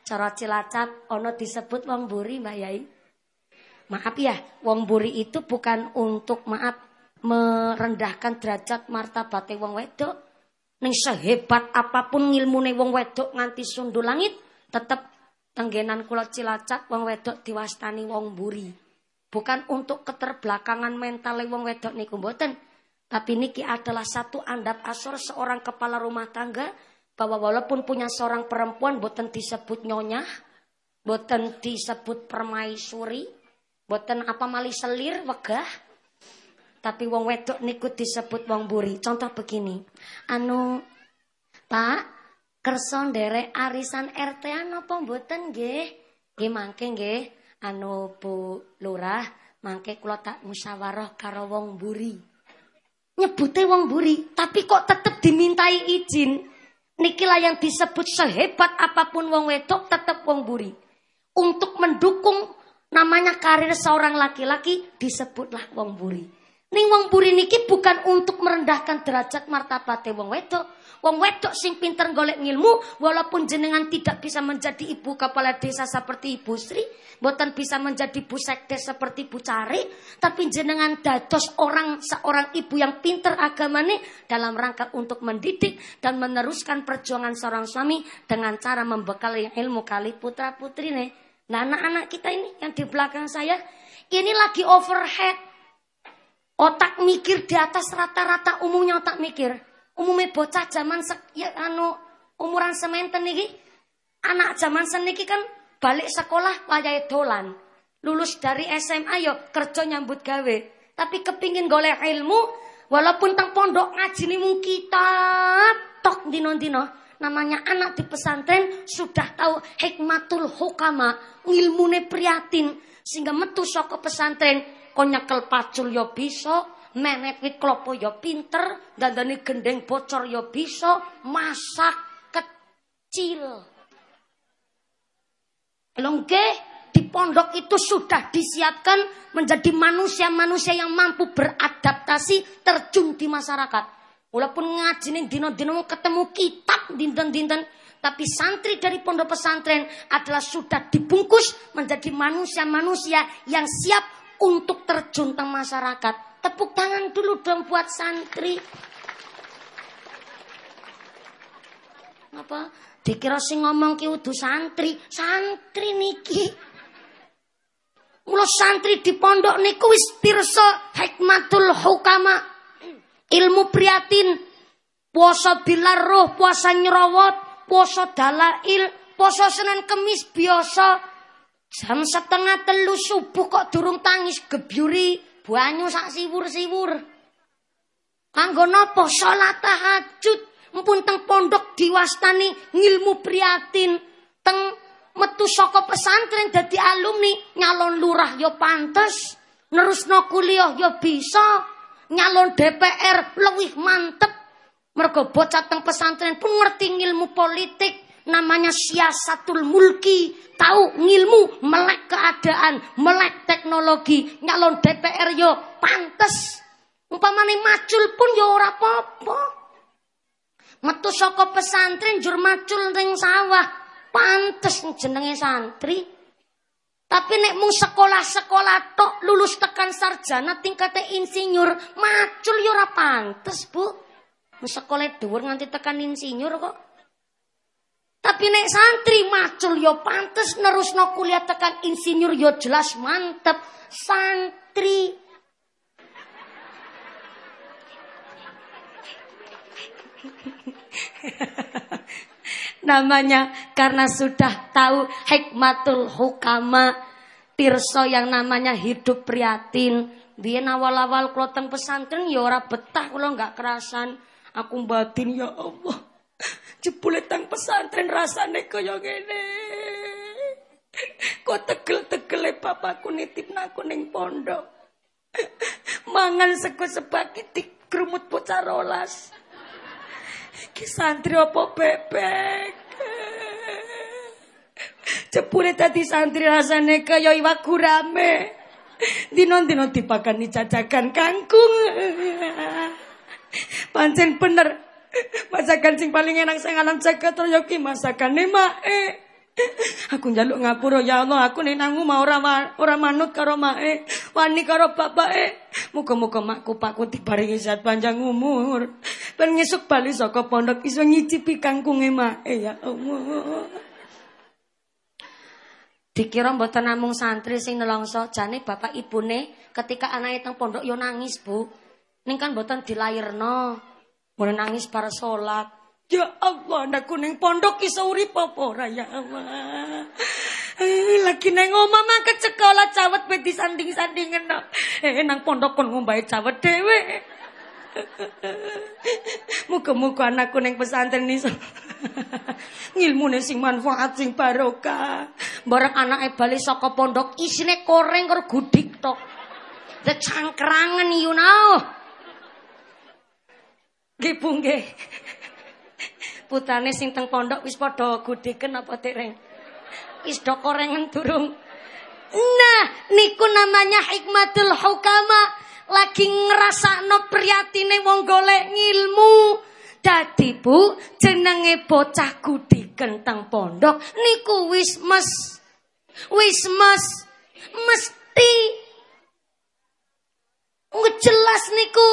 Cara cilacap, ono disebut wong buri Mbak Yai. Maaf ya, wong buri itu bukan untuk maaf merendahkan derajat martabat wong wedok. Ning sehebat apa pun ngilmune wong wedok nganti sundul langit, tetep tenggenan kula Cilacap wong wedok diwastani wong buri. Bukan untuk keterbelakangan mental wong wedok niku mboten. Tapi niki adalah satu andap asor seorang kepala rumah tangga bahwa walaupun punya seorang perempuan boten disebut nyonya, boten disebut permaisuri, boten apa mali selir wegah, tapi wong wedok niku disebut wong buri. Contoh begini, anu Pak, kerson derek arisan RT apa boten nggih? Nggih mangke nggih, anu Bu Lurah, mangke kula tak musyawarah karo wong buri. Nyebute wong buri, tapi kok tetep dimintai izin. Nikilah yang disebut sehebat apa pun wong wedok tetap wong buri. Untuk mendukung namanya karir seorang laki-laki disebutlah wong buri. Ning wong buri niki bukan untuk merendahkan derajat martabat wong wedok. Wong wedok sing pinter golek ngilmu walaupun jenengan tidak bisa menjadi ibu kepala desa seperti Ibu Sri, boten bisa menjadi bu sekte seperti Bu Cari, tapi jenengan dados orang seorang ibu yang pinter agamane dalam rangka untuk mendidik dan meneruskan perjuangan seorang suami dengan cara membekali ilmu kali putra putrine. Nah anak-anak kita ini yang di belakang saya ini lagi overhead. Otak mikir di atas rata-rata umumnya otak mikir. Umumnya bocah zaman ya anu umuran sementen niki anak zaman seniki kan balik sekolah wayahe dolan. Lulus dari SMA yo kerja nyambut gawe. Tapi kepingin golek ilmu walaupun tang pondok ngaji nih mung kitab tok dino-dino. Namanya anak di pesantren sudah tahu hikmatul hukama ilmune priatin sehingga metu saka pesantren konyakel pacul yo bisa menet wit klopo ya pinter, dandani gendeng bocor ya bisa, masak kecil. Longge di pondok itu sudah disiapkan menjadi manusia-manusia yang mampu beradaptasi terjun di masyarakat. Walaupun ngaji nih dino-dino ketemu kitab dinten-dinten, tapi santri dari pondok pesantren adalah sudah dibungkus menjadi manusia-manusia yang siap untuk terjun ke masyarakat. Tepuk tangan dulu dong buat santri. Apa? Dikira sing ngomong ki udu santri, santri niki. Mula santri di pondok niku wis pirsa hikmatul hukama. Ilmu priatin, puasa bilar roh, puasa nyerowot, puasa dalail, puasa Senin Kemis biasa. Jam setengah telu subuh kok durung tangis gebyuri banyu sak siwur-siwur. Kanggo napa salat tahajud? Mpun teng pondok diwastani ngilmu priatin. Teng metu saka pesantren dadi alumni nyalon lurah ya pantes. Nerusno kuliah ya bisa. Nyalon DPR lebih mantep. Mergo bocah teng pesantren pun ngerti ilmu politik namanya siasatul mulki tahu ngilmu, melek keadaan, melek teknologi, nyalon DPR yo pantes. Umpamane macul pun yo ora apa-apa. Metu pesantren jur macul ning sawah, pantes jenenge santri. Tapi nek mung sekolah-sekolah tok lulus tekan sarjana tingkatnya insinyur, macul yo ora pantes, Bu. Sekolah dhuwur nganti tekan insinyur kok. Tapi nek santri macul yo pantes nerusno kuliah tekan insinyur yo jelas mantep. Santri. Namanya karena sudah tahu hikmatul hukama. Pirso yang namanya hidup priatin biyen awal-awal pesantren ya ora betah kula nggak kerasan. Aku batin ya Allah Jebule tang pesantren rasane kaya ngene. Kok tegel-tegele bapakku nitip aku ning pondok. Mangan sego sebagi dikrumut bocah rolas. Ki santri apa bebek? Jebule tadi santri rasane kaya iwak gurame. Dino-dino dipakani cacakan kangkung. Pancen bener Masakan sing paling enak sing alam jagat raya ki masakane mae. Aku njaluk ngapura ya Allah, aku nek nangmu mau ora ora manut karo mae, wani karo bapake. Muga-muga makku pakku diparingi zat panjang umur. Ben ngesuk bali saka pondok iso nyicipi kangkunge mae ya Allah. Dikira mboten namung santri sing nelongso, jane bapak ibune ketika anake teng pondok yo nangis, Bu. Ning kan mboten dilairno. Mulai nangis para salat. Ya Allah, anakku ning pondok iso urip apa ora ya Allah. Eh, lagi neng omah mah ke sekolah cawet be disanding-sandingen no. Eh nang pondok kon ngombahe cawet dhewe. Muga-muga anakku ning pesantren iso ngilmune sing manfaat sing barokah. Bareng anake bali saka pondok isine koreng karo gudik tok. The cangkrangan you know. Nggih, Bu, nggih. Sing teng pondok wis padha gudheken apa dereng? Wis do korengen durung. Nah, niku namanya hikmatul hukama. Lagi ngrasakno priyatine wong golek ngilmu. Dadi Bu, jenenge bocah gudhiken teng pondok niku wis mes. Wis mes. Mesti jelas niku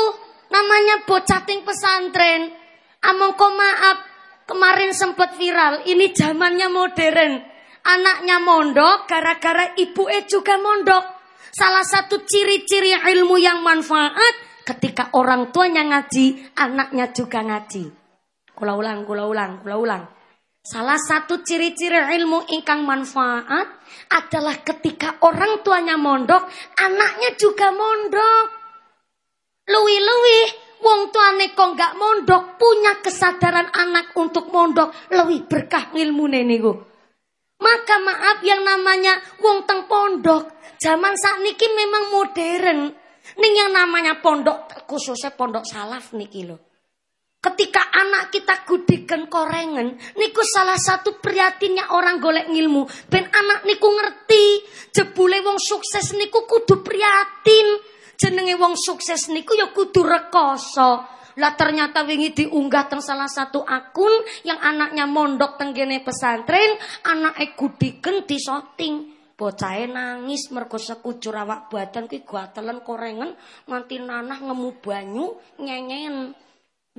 namanya bocah ting pesantren. Amongko maaf Kemarin sempat viral, ini zamannya modern. Anaknya mondok gara-gara ibu eh juga mondok. Salah satu ciri-ciri ilmu yang manfaat ketika orang tuanya ngaji, anaknya juga ngaji. Kula ulang, kula ulang, kula ulang. Salah satu ciri-ciri ilmu ingkang manfaat adalah ketika orang tuanya mondok, anaknya juga mondok. Luwi-luwi Wong tuane kok gak mondok, punya kesadaran anak untuk mondok, lebih berkah ilmu niku. Maka maaf yang namanya wong teng pondok, zaman saat niki memang modern. Ning yang namanya pondok, khususnya pondok salaf niki lho. Ketika anak kita gudikan korengan, niku salah satu prihatinnya orang golek ngilmu. Ben anak niku ngerti, jebule wong sukses niku kudu prihatin jenenge wong sukses niku ya kudu rekoso. Lah ternyata wingi diunggah teng salah satu akun yang anaknya mondok tenggene pesantren, anake gudiken disoting. Bocahe nangis mergo sekujur awak badan kuwi gatelen korengen nganti nanah ngemu banyu nyenyen.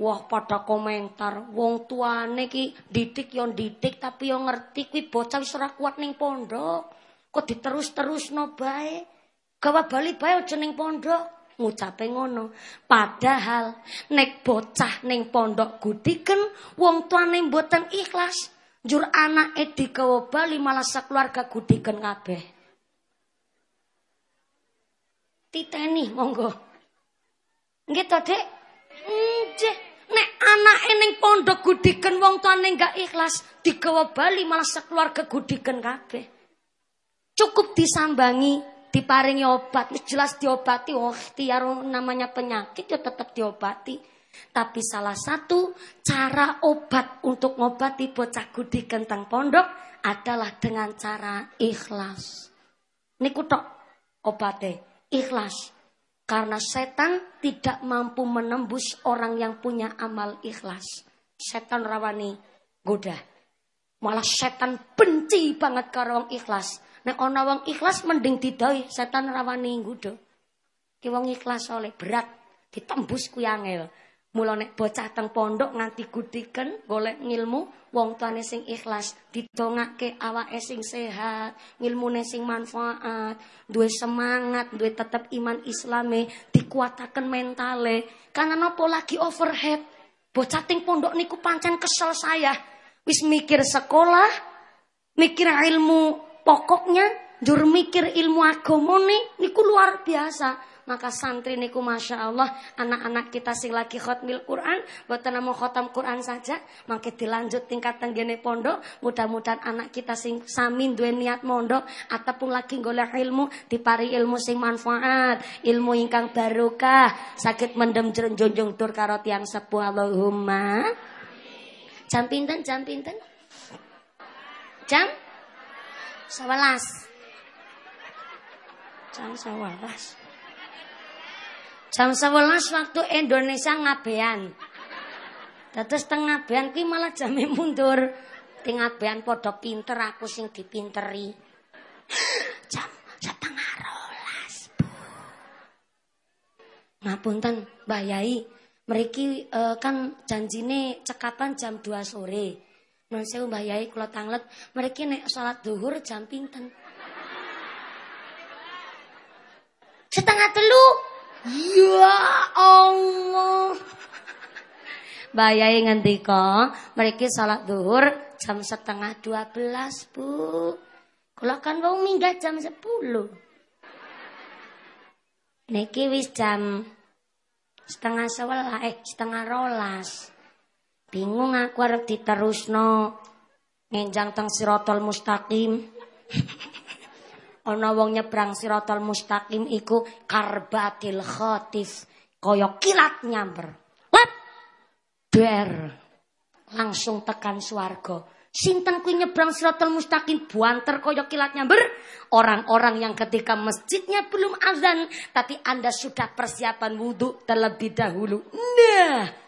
Wah pada komentar wong tuane ki didik yo didik tapi yo ngerti kuwi bocah wis ora kuat ning pondok. Kok diterus-terus bae. Gawa bali bae aja ning pondok. Ngucape ngono. Padahal nek bocah ning pondok gudiken wong tuane mboten ikhlas. Jur anake digawa bali malah sekeluarga gudiken kabeh. Titeni monggo. Nggih to, Dik? Nek anake ning pondok gudiken wong tuane gak ikhlas, digawa bali malah sekeluarga gudiken kabeh. Cukup disambangi diparingi obat, jelas diobati, oh ikhtiar namanya penyakit ya tetap diobati. Tapi salah satu cara obat untuk ngobati bocah gudi kentang pondok adalah dengan cara ikhlas. Niku tok obate, ikhlas. Karena setan tidak mampu menembus orang yang punya amal ikhlas. Setan rawani goda. Malah setan benci banget karo ikhlas. Nek ana wong ikhlas mending didoi setan rawani nggodha. Ki wong ikhlas oleh berat ditembus kuwi angel. Mula nek bocah teng pondok nganti gudiken golek ngilmu, wong tuane sing ikhlas, didongake awake sing sehat, ngilmune sing manfaat, duwe semangat, duwe tetep iman islame, dikuataken mentale. Karena nopo lagi overhead. Bocah teng pondok niku pancen kesel saya. Wis mikir sekolah, mikir ilmu pokoknya jur mikir ilmu agama nih niku luar biasa. Maka santri niku Masya Allah Anak-anak kita sing lagi khotmil Quran Buat mau khotam Quran saja Maka dilanjut tingkat tenggene pondok. Mudah-mudahan anak kita sing samin dua niat mondok Ataupun lagi golek ilmu Dipari ilmu sing manfaat Ilmu ingkang barokah. Sakit mendem jonjong tur karot yang sepuh. Allahumma. Jam pinten, jam pinten? Jam sebelas jam sebelas jam sebelas waktu Indonesia ngabean terus tengah bean kuwi malah jamnya mundur Tingabean padha pinter aku sing dipinteri. Jam setengah rolas, Bu. Ngapunten, Mbah Yai. Mriki uh, kan janjine cekapan jam 2 sore. Nun sewu Mbah Yai kula tanglet, mriki nek salat duhur jam pinten? Setengah telu. Ya Allah. Mbah Yai ngendika, mriki salat duhur jam setengah 12, Bu. Kula kan wong minggat jam 10. Niki wis jam setengah sebelah, eh setengah rolas. Bingung aku arep diterusno ngenjang teng sirotol mustaqim. Ana wong nyebrang sirotol mustaqim iku karbatil khotif, kaya kilat nyamber. Lep. Der. Langsung tekan swarga. Sinten kuwi nyebrang Siratal Mustaqim buanter kaya kilat nyamber? Orang-orang yang ketika masjidnya belum azan, tapi Anda sudah persiapan wudhu terlebih dahulu. Nah,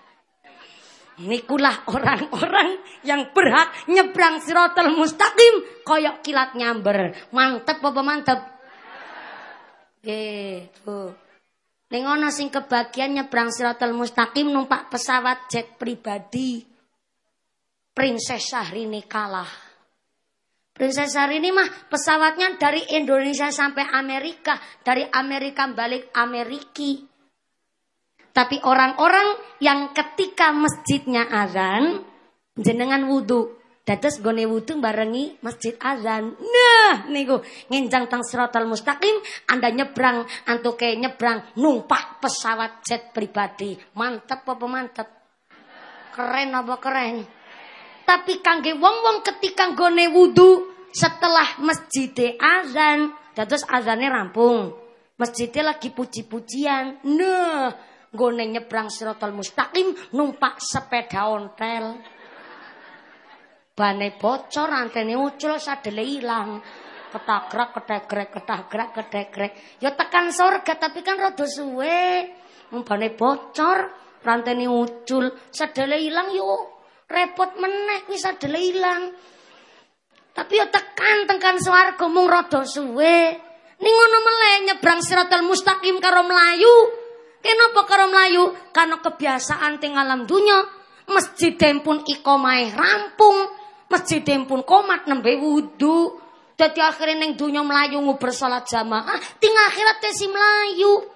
nikulah orang-orang yang berhak nyebrang Siratal Mustaqim kaya kilat nyamber. Mantep apa mantep? Gitu. Ning ana sing kebagian nyebrang Siratal Mustaqim numpak pesawat jet pribadi. Princess Syahrini kalah. Princess Syahrini mah pesawatnya dari Indonesia sampai Amerika, dari Amerika balik Ameriki. Tapi orang-orang yang ketika masjidnya azan, jenengan wudhu. Dados gone wudhu barengi masjid azan. Nah, niku nginjang tang siratal mustaqim, Anda nyebrang antuke nyebrang numpak pesawat jet pribadi. Mantep apa mantep? Keren apa keren? Tapi kangge wong-wong ketika gone wudu setelah masjid azan, dados azannya rampung. Masjidnya lagi puji-pujian. Nah, gone nyebrang Siratal Mustaqim numpak sepeda ontel. Bane bocor, antene ucul, sadele ilang. Ketagrak, ketegrek, ketagrak, ketegrek. Ya tekan surga tapi kan rada suwe. Bane bocor, rantene ucul, sadele ilang yuk repot meneh kuwi sadele ilang. Tapi yo tekan tekan swarga mung rada suwe. Ning ngono meleh nyebrang siratal mustaqim karo mlayu. Kenapa karo mlayu? Karena kebiasaan ting alam dunya. Masjid pun ikomai rampung. Masjid pun komat nembe wudu. Akhirnya ning dunya mlayu nguber jamaah, ting akhirat tesi mlayu.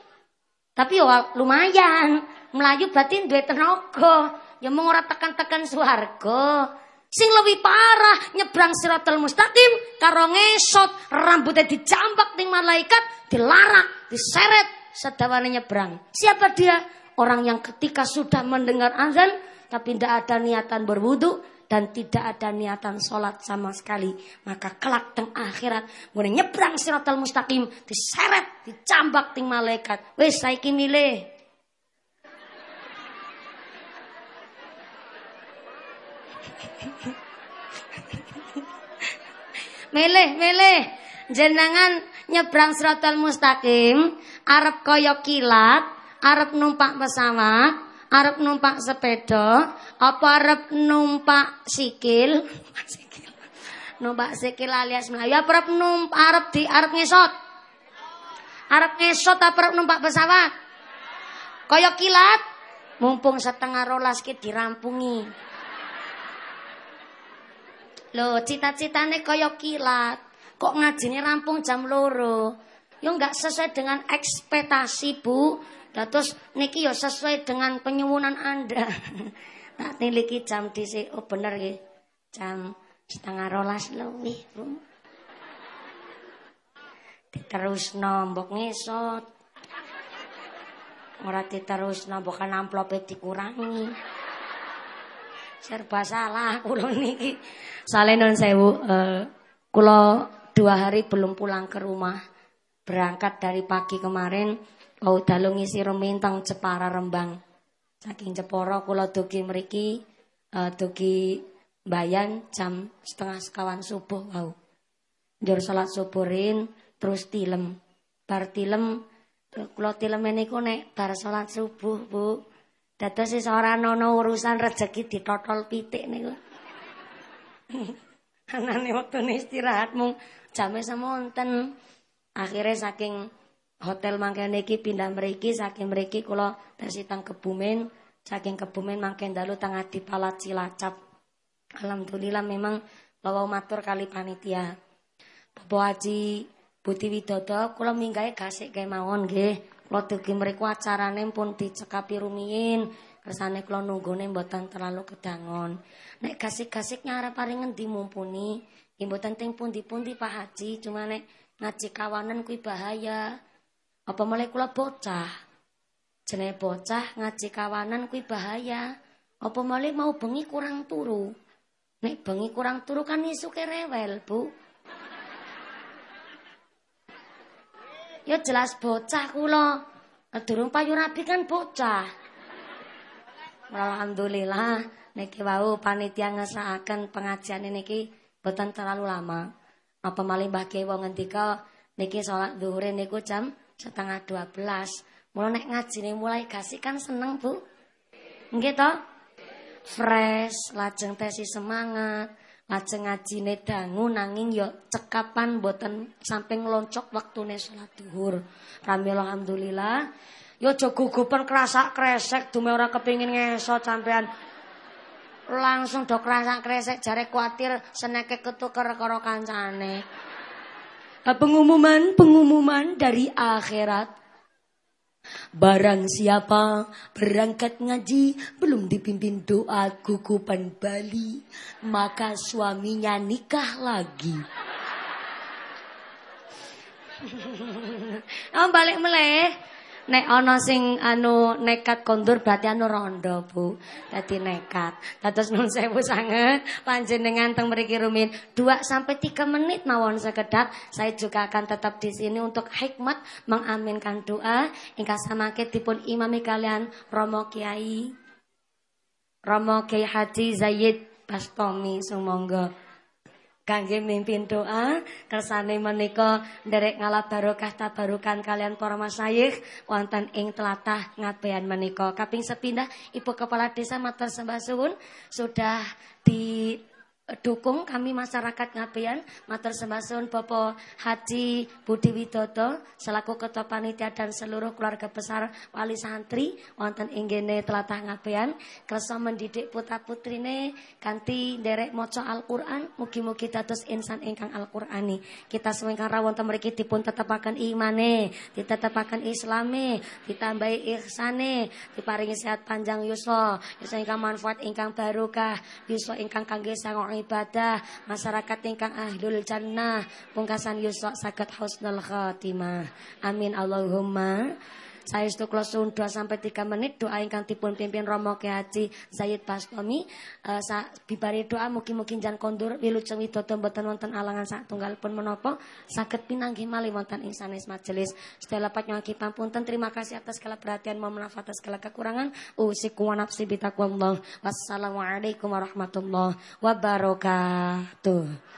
Tapi yo lumayan, melayu berarti duwe tenaga. Ya ora tekan-tekan swarga. Sing lebih parah nyebrang siratal mustaqim karo ngesot rambutnya dijambak ning malaikat dilarak diseret sedawane nyebrang. Siapa dia? Orang yang ketika sudah mendengar azan tapi tidak ada niatan berwudu dan tidak ada niatan sholat sama sekali. Maka kelak teng akhirat gue nyebrang siratal mustaqim diseret dicambak ting malaikat. Wes saiki milih Milih, milih. Jenengan nyebrang siratal mustaqim, arep kaya kilat, arep numpak pesawat, arep numpak sepeda, apa arep numpak sikil? Numpak sikil alias Melayu, apa arep numpak arep di arep ngesot? Arep ngesot apa arep numpak pesawat? Kaya kilat, mumpung setengah rolas ki dirampungi. Loh, cita-citane kaya kilat. Kok ngajine rampung jam loro? Yo nggak sesuai dengan ekspektasi, Bu. Terus niki yo sesuai dengan penyuwunan Anda. tak niliki jam dhisik. Oh bener nggih. Jam setengah rolas lebih, Bu. Diterusno mbok ngesot. Ora diterusno mbok kan amplope dikurangi serba salah kula niki. Salenon sewu uh, kula dua hari belum pulang ke rumah. Berangkat dari pagi kemarin mau dalu ngisi remintang Jepara Rembang. Saking Jepara kula dugi mriki uh, dugi Bayan jam setengah sekawan subuh wau. Njur salat subuhin terus tilem. Bar tilem kula tilem niku nek bar salat subuh, Bu. Dados seorang nono urusan rezeki ditotol pitik niku. Anane wektune istirahat mung jame semonten. Akhirnya saking hotel mangkene iki pindah mriki saking mriki kula tesi teng Kebumen, saking Kebumen mangke dalu teng Adi Palat Cilacap. Alhamdulillah memang lawa matur kali panitia. Bapak Haji Buti Widodo kula minggahe gasik kemawon nggih. Kula dugi mriku acarane pun dicekapi rumiyin. Kersane kula nunggune mboten terlalu kedangon. Nek gasik-gasik nyarep paring ngendi mumpuni? Mboten teng pundi-pundi Pak Haji, cuma nek ngaji kawanan kuwi bahaya. Apa mulai kula bocah? Jenenge bocah ngaji kawanan kuwi bahaya. Apa mulai mau bengi kurang turu? Nek bengi kurang turu kan isuke rewel, Bu. Ya jelas bocah kula. Durung payu rapi kan bocah. Alhamdulillah niki wau panitia ngesakaken pengajian niki boten terlalu lama. Apa malih Mbah Kiai wong ngendika niki salat zuhure niku jam setengah 12. Mula nek ngajine mulai gasik kan seneng, Bu. Nggih to? Fresh, lajeng tesi semangat. Lajeng ngajine dangu nanging yo cekapan boten sampai ngeloncok waktune salat duhur. Rami alhamdulillah. Yo aja gugupan kerasak kresek dume ora kepingin ngesot sampean. Langsung do kerasak kresek jare kuatir seneke ketuker karo kancane. Pengumuman pengumuman dari akhirat Barang siapa berangkat ngaji belum dipimpin doa gugupan Bali, maka suaminya nikah lagi. oh, balik meleh. Nek ana sing anu nekat kondur berarti anu rondo, Bu. Dadi nekat. Dados nun sewu sanget panjenengan teng mriki rumin 2 sampai 3 menit mawon sekedap. Saya juga akan tetap di sini untuk hikmat mengaminkan doa ingkang samangke dipun imami kalian Romo Kiai Romo Kiai Haji Zaid Bastomi sumangga kangge mimpin doa kersane menika nderek ngalap barokah tabarukan kalian para masayikh wonten ing telatah ngabean menika. Kaping sepindah Ibu Kepala Desa Matur Sembah Suwun sudah di dukung kami masyarakat Ngabean matur sembahsun Bapak Haji Budi Widodo selaku ketua panitia dan seluruh keluarga besar wali santri wonten ing telatah Ngabean. Kersa mendidik putra putrine kanthi derek maca Al-Qur'an mugi-mugi dados insan ingkang Al-Qur'ani. Kita semua rawon mriki dipun tetepaken imane ditetepaken islame ditambahi ihsane diparingi sehat panjang yuswa yuswa ingkang manfaat ingkang barokah yuswa ingkang kangge sango ibadah masyarakat ingkang ahlul jannah pungkasan yusok saged husnul khatimah. Amin Allahumma saya itu klosun 2 sampai 3 menit doa ingkang dipun pimpin Romo Ki Haji Zaid Bastomi uh, sa doa mugi-mugi jan kondur wilujeng widodo mboten wonten alangan sak tunggal pun menapa saged pinanggih malih wonten ing sanes majelis. Sedaya lepat nyuwun panpunten terima kasih atas segala perhatian mohon maaf atas segala kekurangan. Usiku wa nafsi bitaqwallah. Wassalamualaikum warahmatullahi wabarakatuh.